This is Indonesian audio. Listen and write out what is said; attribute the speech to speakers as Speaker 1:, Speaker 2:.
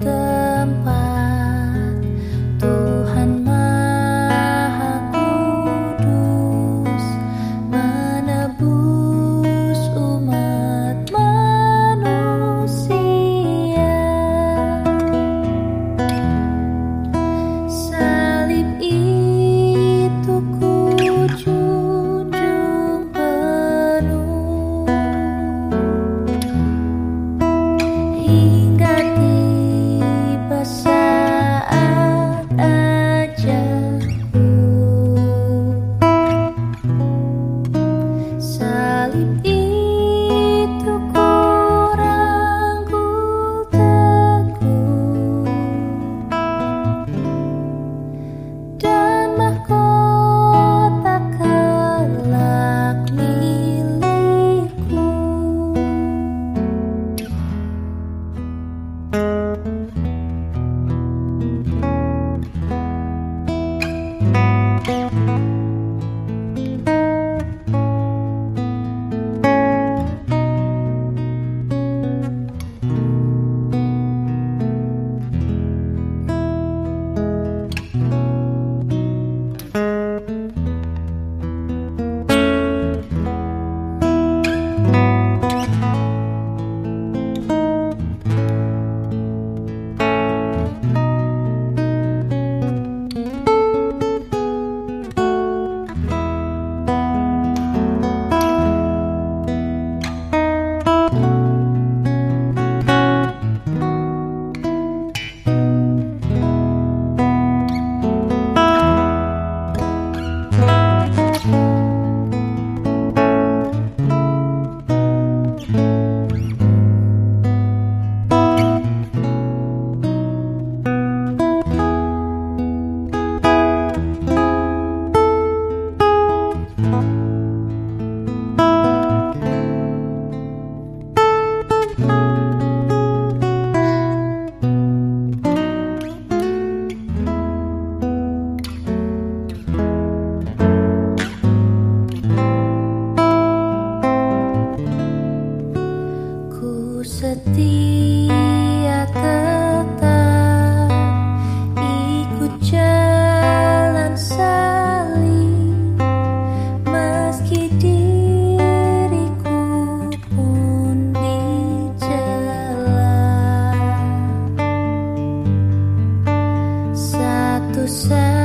Speaker 1: tempat so sad.